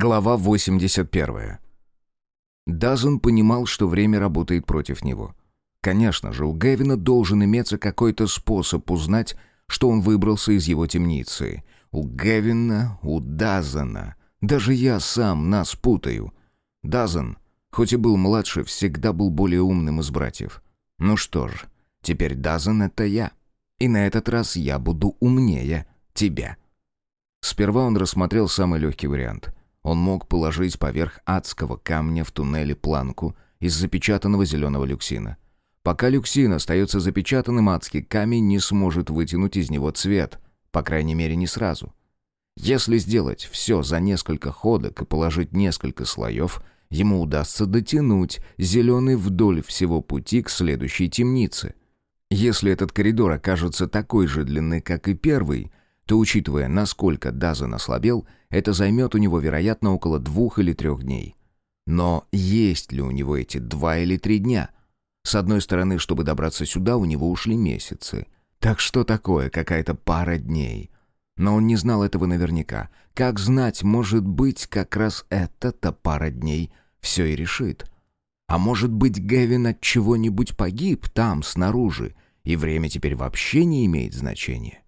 Глава 81. Дазен понимал, что время работает против него. Конечно же, у Гевина должен иметься какой-то способ узнать, что он выбрался из его темницы. У Гевина, у Дазена. Даже я сам нас путаю. Дазен, хоть и был младше, всегда был более умным из братьев. Ну что ж, теперь Дазен — это я. И на этот раз я буду умнее тебя. Сперва он рассмотрел самый легкий вариант. Он мог положить поверх адского камня в туннеле планку из запечатанного зеленого люксина. Пока люксин остается запечатанным, адский камень не сможет вытянуть из него цвет, по крайней мере не сразу. Если сделать все за несколько ходок и положить несколько слоев, ему удастся дотянуть зеленый вдоль всего пути к следующей темнице. Если этот коридор окажется такой же длины, как и первый, то, учитывая, насколько Дазен ослабел, это займет у него, вероятно, около двух или трех дней. Но есть ли у него эти два или три дня? С одной стороны, чтобы добраться сюда, у него ушли месяцы. Так что такое какая-то пара дней? Но он не знал этого наверняка. Как знать, может быть, как раз эта-то пара дней все и решит. А может быть, Гевин от чего-нибудь погиб там, снаружи, и время теперь вообще не имеет значения?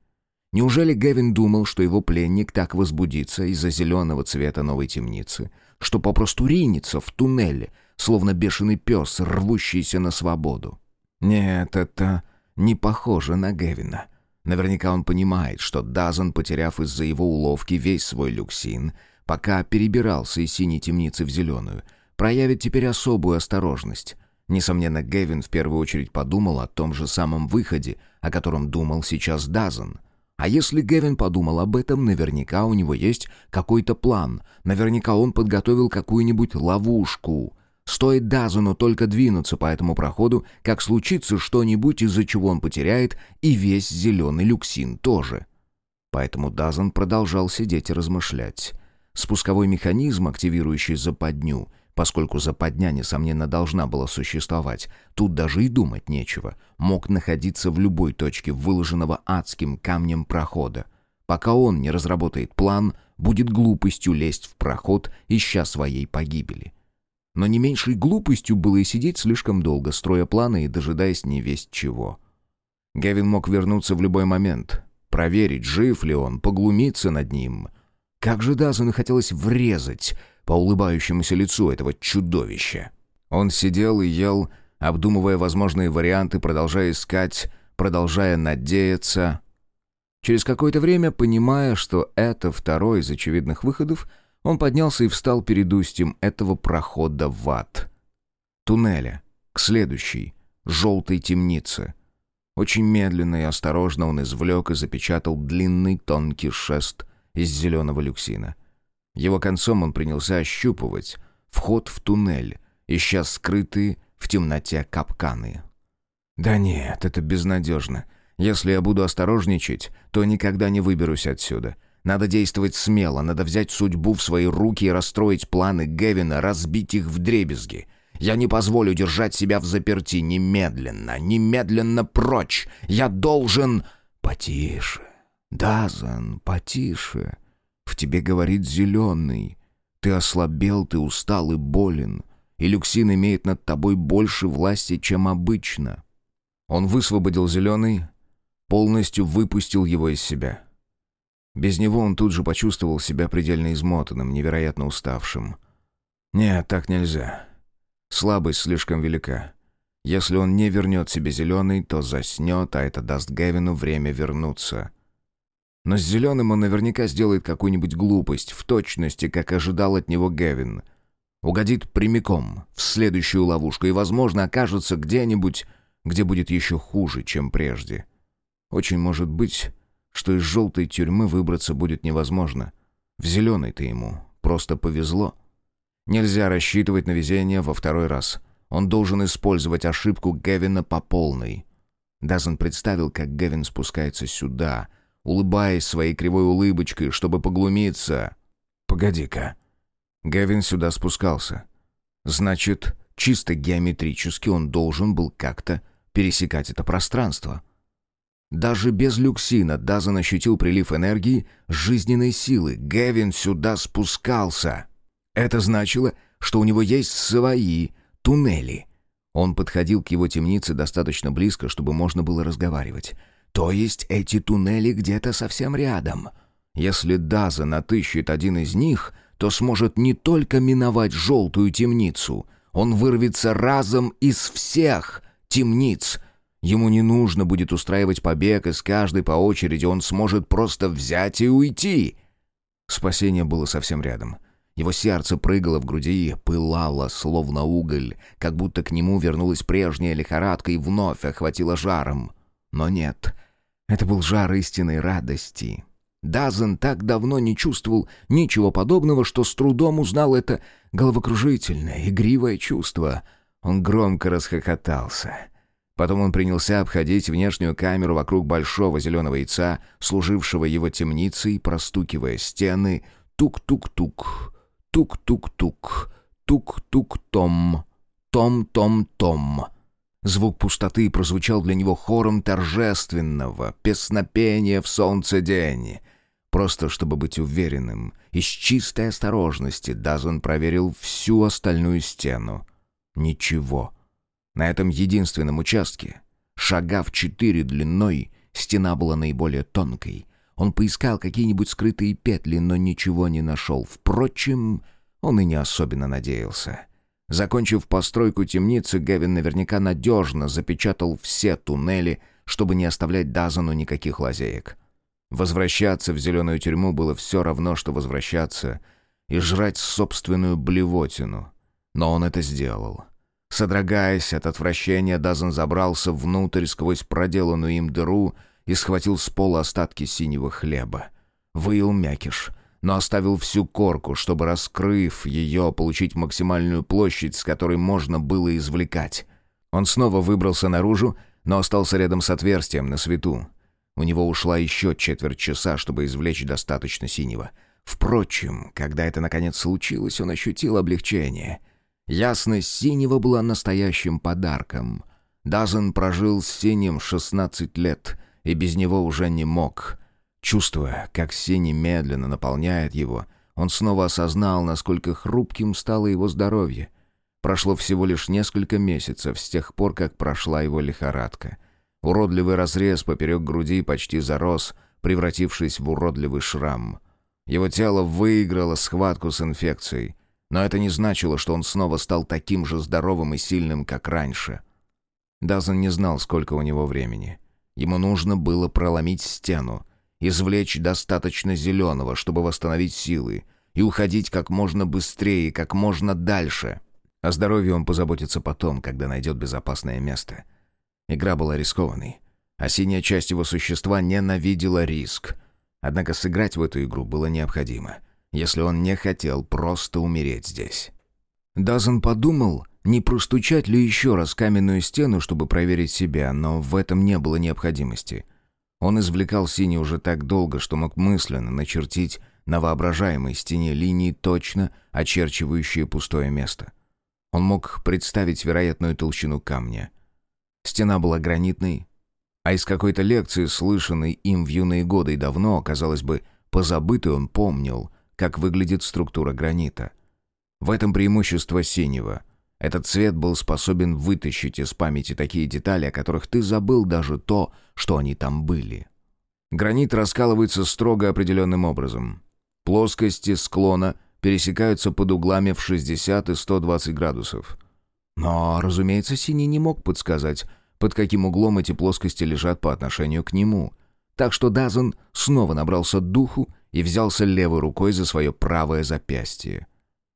Неужели Гевин думал, что его пленник так возбудится из-за зеленого цвета новой темницы, что попросту ринется в туннеле, словно бешеный пес, рвущийся на свободу? Нет, это не похоже на Гевина. Наверняка он понимает, что Дазан, потеряв из-за его уловки весь свой люксин, пока перебирался из синей темницы в зеленую, проявит теперь особую осторожность. Несомненно, Гевин в первую очередь подумал о том же самом выходе, о котором думал сейчас Дазан — а если Гевин подумал об этом, наверняка у него есть какой-то план. Наверняка он подготовил какую-нибудь ловушку. Стоит Дазуну только двинуться по этому проходу, как случится что-нибудь, из-за чего он потеряет и весь зеленый люксин тоже. Поэтому Дазан продолжал сидеть и размышлять. Спусковой механизм, активирующий западню — Поскольку западня, несомненно, должна была существовать, тут даже и думать нечего. Мог находиться в любой точке выложенного адским камнем прохода. Пока он не разработает план, будет глупостью лезть в проход, ища своей погибели. Но не меньшей глупостью было и сидеть слишком долго, строя планы и дожидаясь не весть чего. Гевин мог вернуться в любой момент, проверить, жив ли он, поглумиться над ним. Как же Дазану хотелось врезать по улыбающемуся лицу этого чудовища. Он сидел и ел, обдумывая возможные варианты, продолжая искать, продолжая надеяться. Через какое-то время, понимая, что это второй из очевидных выходов, он поднялся и встал перед устьем этого прохода в ад. Туннеля, к следующей, желтой темнице. Очень медленно и осторожно он извлек и запечатал длинный тонкий шест из зеленого люксина. Его концом он принялся ощупывать вход в туннель, ища скрытые в темноте капканы. «Да нет, это безнадежно. Если я буду осторожничать, то никогда не выберусь отсюда. Надо действовать смело, надо взять судьбу в свои руки и расстроить планы Гевина, разбить их в дребезги. Я не позволю держать себя в заперти немедленно, немедленно прочь. Я должен...» «Потише, Дазан, потише. В тебе говорит зеленый. Ты ослабел, ты устал и болен. И люксин имеет над тобой больше власти, чем обычно. Он высвободил зеленый, полностью выпустил его из себя. Без него он тут же почувствовал себя предельно измотанным, невероятно уставшим. Нет, так нельзя. Слабость слишком велика. Если он не вернет себе зеленый, то заснет, а это даст Гевину время вернуться. Но с зеленым он наверняка сделает какую-нибудь глупость, в точности, как ожидал от него Гевин. Угодит прямиком в следующую ловушку и, возможно, окажется где-нибудь, где будет еще хуже, чем прежде. Очень может быть, что из желтой тюрьмы выбраться будет невозможно. В зеленой-то ему просто повезло. Нельзя рассчитывать на везение во второй раз. Он должен использовать ошибку Гевина по полной. Дазен представил, как Гевин спускается сюда — улыбаясь своей кривой улыбочкой, чтобы поглумиться. «Погоди-ка». Гевин сюда спускался. Значит, чисто геометрически он должен был как-то пересекать это пространство. Даже без люксина Дазан ощутил прилив энергии, жизненной силы. Гевин сюда спускался. Это значило, что у него есть свои туннели. Он подходил к его темнице достаточно близко, чтобы можно было разговаривать. То есть эти туннели где-то совсем рядом. Если Даза отыщет один из них, то сможет не только миновать желтую темницу, он вырвется разом из всех темниц. Ему не нужно будет устраивать побег из каждой по очереди, он сможет просто взять и уйти. Спасение было совсем рядом. Его сердце прыгало в груди, пылало, словно уголь, как будто к нему вернулась прежняя лихорадка и вновь охватила жаром. Но нет, это был жар истинной радости. Дазен так давно не чувствовал ничего подобного, что с трудом узнал это головокружительное, игривое чувство. Он громко расхохотался. Потом он принялся обходить внешнюю камеру вокруг большого зеленого яйца, служившего его темницей, простукивая стены. Тук-тук-тук, тук-тук-тук, тук-тук-том, том-том-том. Звук пустоты прозвучал для него хором торжественного песнопения в солнце день. Просто чтобы быть уверенным, из чистой осторожности Дазон проверил всю остальную стену. Ничего. На этом единственном участке, шага в четыре длиной, стена была наиболее тонкой. Он поискал какие-нибудь скрытые петли, но ничего не нашел. Впрочем, он и не особенно надеялся. Закончив постройку темницы, Гевин наверняка надежно запечатал все туннели, чтобы не оставлять Дазану никаких лазеек. Возвращаться в зеленую тюрьму было все равно, что возвращаться и жрать собственную блевотину. Но он это сделал. Содрогаясь от отвращения, Дазан забрался внутрь сквозь проделанную им дыру и схватил с пола остатки синего хлеба. Выил мякиш — но оставил всю корку, чтобы, раскрыв ее, получить максимальную площадь, с которой можно было извлекать. Он снова выбрался наружу, но остался рядом с отверстием на свету. У него ушла еще четверть часа, чтобы извлечь достаточно синего. Впрочем, когда это наконец случилось, он ощутил облегчение. Ясность синего была настоящим подарком. Дазен прожил с синим 16 лет и без него уже не мог. Чувствуя, как синий медленно наполняет его, он снова осознал, насколько хрупким стало его здоровье. Прошло всего лишь несколько месяцев с тех пор, как прошла его лихорадка. Уродливый разрез поперек груди почти зарос, превратившись в уродливый шрам. Его тело выиграло схватку с инфекцией, но это не значило, что он снова стал таким же здоровым и сильным, как раньше. Дазан не знал, сколько у него времени. Ему нужно было проломить стену, извлечь достаточно зеленого, чтобы восстановить силы, и уходить как можно быстрее, как можно дальше. О здоровье он позаботится потом, когда найдет безопасное место. Игра была рискованной, а синяя часть его существа ненавидела риск. Однако сыграть в эту игру было необходимо, если он не хотел просто умереть здесь. Дазен подумал, не простучать ли еще раз каменную стену, чтобы проверить себя, но в этом не было необходимости — он извлекал синий уже так долго, что мог мысленно начертить на воображаемой стене линии, точно очерчивающие пустое место. Он мог представить вероятную толщину камня. Стена была гранитной, а из какой-то лекции, слышанной им в юные годы и давно, казалось бы, позабытый он помнил, как выглядит структура гранита. В этом преимущество синего — этот цвет был способен вытащить из памяти такие детали, о которых ты забыл даже то, что они там были. Гранит раскалывается строго определенным образом. Плоскости склона пересекаются под углами в 60 и 120 градусов. Но, разумеется, Синий не мог подсказать, под каким углом эти плоскости лежат по отношению к нему. Так что Дазен снова набрался духу и взялся левой рукой за свое правое запястье.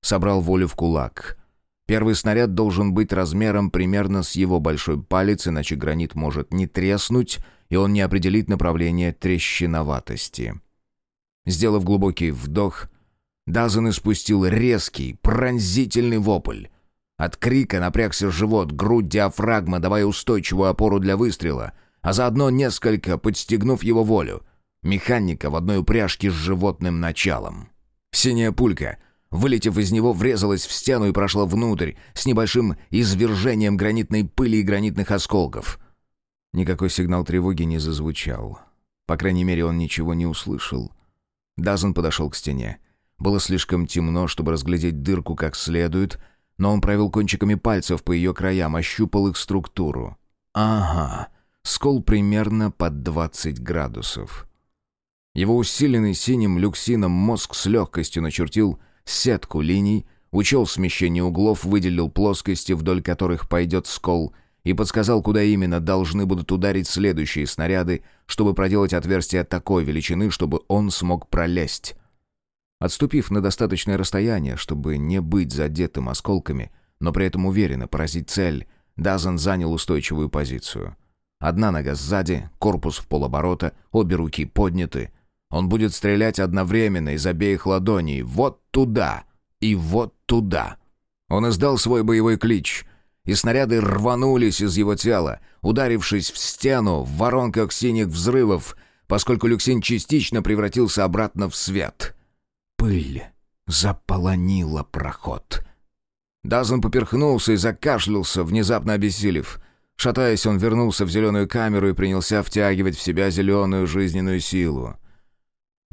Собрал волю в кулак — Первый снаряд должен быть размером примерно с его большой палец, иначе гранит может не треснуть, и он не определит направление трещиноватости. Сделав глубокий вдох, Дазан испустил резкий, пронзительный вопль. От крика напрягся живот, грудь диафрагма, давая устойчивую опору для выстрела, а заодно несколько подстегнув его волю. Механика в одной упряжке с животным началом. Синяя пулька — вылетев из него, врезалась в стену и прошла внутрь, с небольшим извержением гранитной пыли и гранитных осколков. Никакой сигнал тревоги не зазвучал. По крайней мере, он ничего не услышал. Дазен подошел к стене. Было слишком темно, чтобы разглядеть дырку как следует, но он провел кончиками пальцев по ее краям, ощупал их структуру. Ага, скол примерно под 20 градусов. Его усиленный синим люксином мозг с легкостью начертил сетку линий, учел смещение углов, выделил плоскости, вдоль которых пойдет скол, и подсказал, куда именно должны будут ударить следующие снаряды, чтобы проделать отверстие такой величины, чтобы он смог пролезть. Отступив на достаточное расстояние, чтобы не быть задетым осколками, но при этом уверенно поразить цель, Дазен занял устойчивую позицию. Одна нога сзади, корпус в полоборота, обе руки подняты. Он будет стрелять одновременно из обеих ладоней. Вот туда и вот туда. Он издал свой боевой клич — и снаряды рванулись из его тела, ударившись в стену в воронках синих взрывов, поскольку Люксин частично превратился обратно в свет. Пыль заполонила проход. Дазен поперхнулся и закашлялся, внезапно обессилев. Шатаясь, он вернулся в зеленую камеру и принялся втягивать в себя зеленую жизненную силу.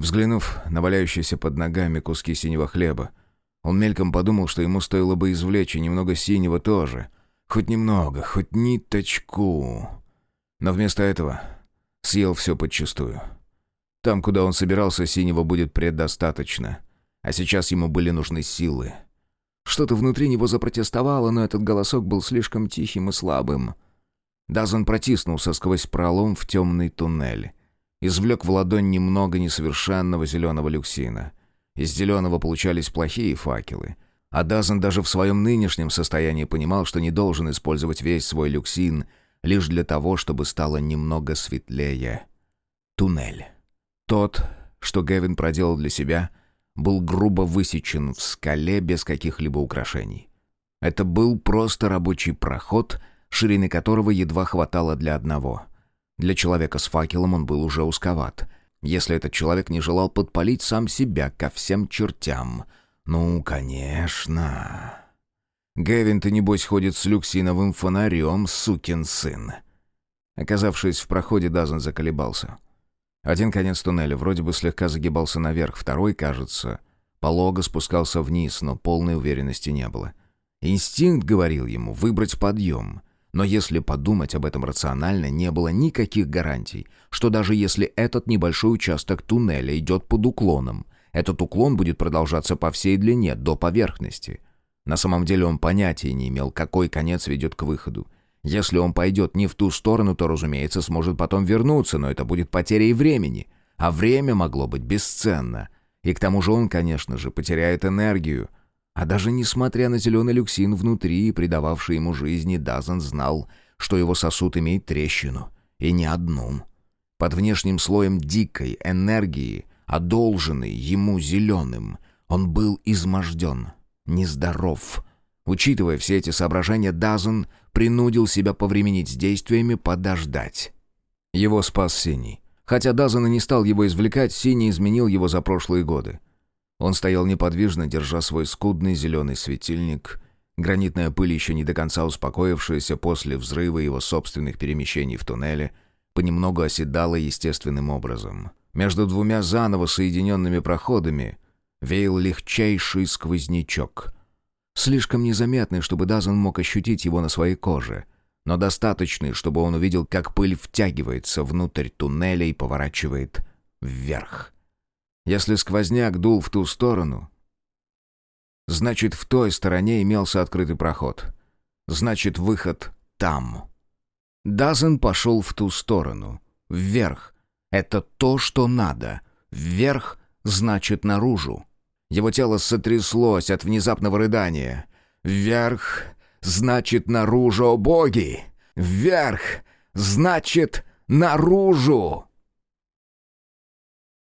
Взглянув на валяющиеся под ногами куски синего хлеба, он мельком подумал, что ему стоило бы извлечь и немного синего тоже — Хоть немного, хоть ниточку. Но вместо этого съел все подчистую. Там, куда он собирался, синего будет предостаточно. А сейчас ему были нужны силы. Что-то внутри него запротестовало, но этот голосок был слишком тихим и слабым. Дазан протиснулся сквозь пролом в темный туннель. Извлек в ладонь немного несовершенного зеленого люксина. Из зеленого получались плохие факелы — а Дазен даже в своем нынешнем состоянии понимал, что не должен использовать весь свой люксин лишь для того, чтобы стало немного светлее. Туннель. Тот, что Гевин проделал для себя, был грубо высечен в скале без каких-либо украшений. Это был просто рабочий проход, ширины которого едва хватало для одного. Для человека с факелом он был уже узковат. Если этот человек не желал подпалить сам себя ко всем чертям — «Ну, конечно. Гевин, ты, небось, ходит с люксиновым фонарем, сукин сын». Оказавшись в проходе, Дазен заколебался. Один конец туннеля вроде бы слегка загибался наверх, второй, кажется, полого спускался вниз, но полной уверенности не было. Инстинкт говорил ему выбрать подъем. Но если подумать об этом рационально, не было никаких гарантий, что даже если этот небольшой участок туннеля идет под уклоном, этот уклон будет продолжаться по всей длине, до поверхности. На самом деле он понятия не имел, какой конец ведет к выходу. Если он пойдет не в ту сторону, то, разумеется, сможет потом вернуться, но это будет потерей времени. А время могло быть бесценно. И к тому же он, конечно же, потеряет энергию. А даже несмотря на зеленый люксин внутри, придававший ему жизни, Дазан знал, что его сосуд имеет трещину. И не одну. Под внешним слоем дикой энергии одолженный ему зеленым. Он был изможден, нездоров. Учитывая все эти соображения, Дазен принудил себя повременить с действиями, подождать. Его спас Синий. Хотя Дазен и не стал его извлекать, Синий изменил его за прошлые годы. Он стоял неподвижно, держа свой скудный зеленый светильник. Гранитная пыль, еще не до конца успокоившаяся после взрыва его собственных перемещений в туннеле, понемногу оседала естественным образом. Между двумя заново соединенными проходами веял легчайший сквознячок. Слишком незаметный, чтобы Дазен мог ощутить его на своей коже, но достаточный, чтобы он увидел, как пыль втягивается внутрь туннеля и поворачивает вверх. Если сквозняк дул в ту сторону, значит, в той стороне имелся открытый проход. Значит, выход там. Дазен пошел в ту сторону, вверх, это то, что надо. Вверх значит наружу. Его тело сотряслось от внезапного рыдания. Вверх значит наружу, боги! Вверх значит наружу!